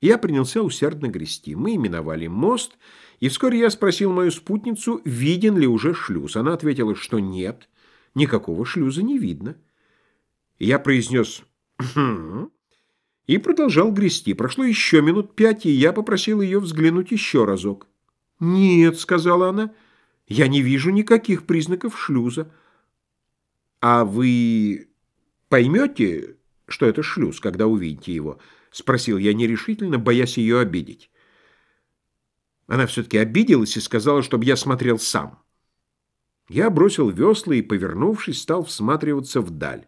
Я принялся усердно грести. Мы именовали мост, и вскоре я спросил мою спутницу, виден ли уже шлюз. Она ответила, что нет, никакого шлюза не видно. Я произнес «Хм...» и продолжал грести. Прошло еще минут пять, и я попросил ее взглянуть еще разок. «Нет», — сказала она, — «я не вижу никаких признаков шлюза». «А вы поймете, что это шлюз, когда увидите его?» — спросил я нерешительно, боясь ее обидеть. Она все-таки обиделась и сказала, чтобы я смотрел сам. Я бросил весла и, повернувшись, стал всматриваться вдаль.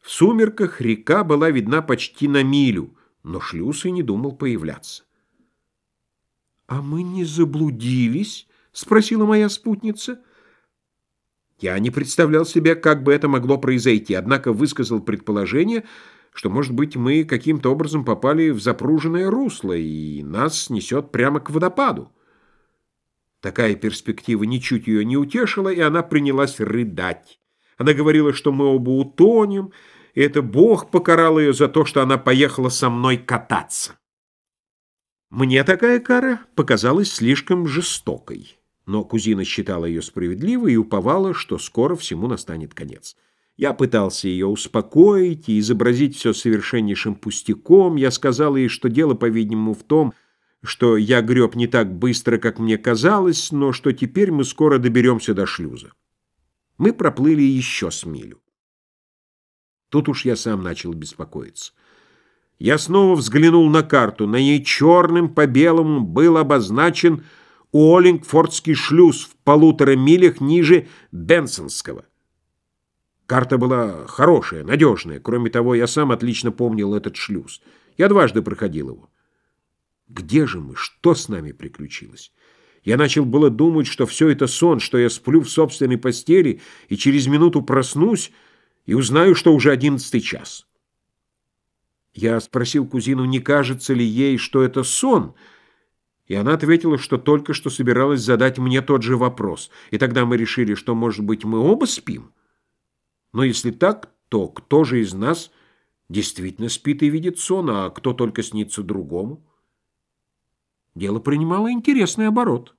В сумерках река была видна почти на милю, но шлюз и не думал появляться. «А мы не заблудились?» — спросила моя спутница. Я не представлял себе, как бы это могло произойти, однако высказал предположение, что, может быть, мы каким-то образом попали в запруженное русло, и нас несет прямо к водопаду. Такая перспектива ничуть ее не утешила, и она принялась рыдать. Она говорила, что мы оба утонем, и это Бог покарал ее за то, что она поехала со мной кататься. Мне такая кара показалась слишком жестокой, но кузина считала ее справедливой и уповала, что скоро всему настанет конец. Я пытался ее успокоить и изобразить все совершеннейшим пустяком. Я сказал ей, что дело, по-видимому, в том, что я греб не так быстро, как мне казалось, но что теперь мы скоро доберемся до шлюза. Мы проплыли еще с милю. Тут уж я сам начал беспокоиться. Я снова взглянул на карту. На ней черным по белому был обозначен Уоллингфордский шлюз в полутора милях ниже Бенсонского. Карта была хорошая, надежная. Кроме того, я сам отлично помнил этот шлюз. Я дважды проходил его. Где же мы? Что с нами приключилось? Я начал было думать, что все это сон, что я сплю в собственной постели и через минуту проснусь и узнаю, что уже одиннадцатый час. Я спросил кузину, не кажется ли ей, что это сон, и она ответила, что только что собиралась задать мне тот же вопрос. И тогда мы решили, что, может быть, мы оба спим. Но если так, то кто же из нас действительно спит и видит сон, а кто только снится другому? Дело принимало интересный оборот.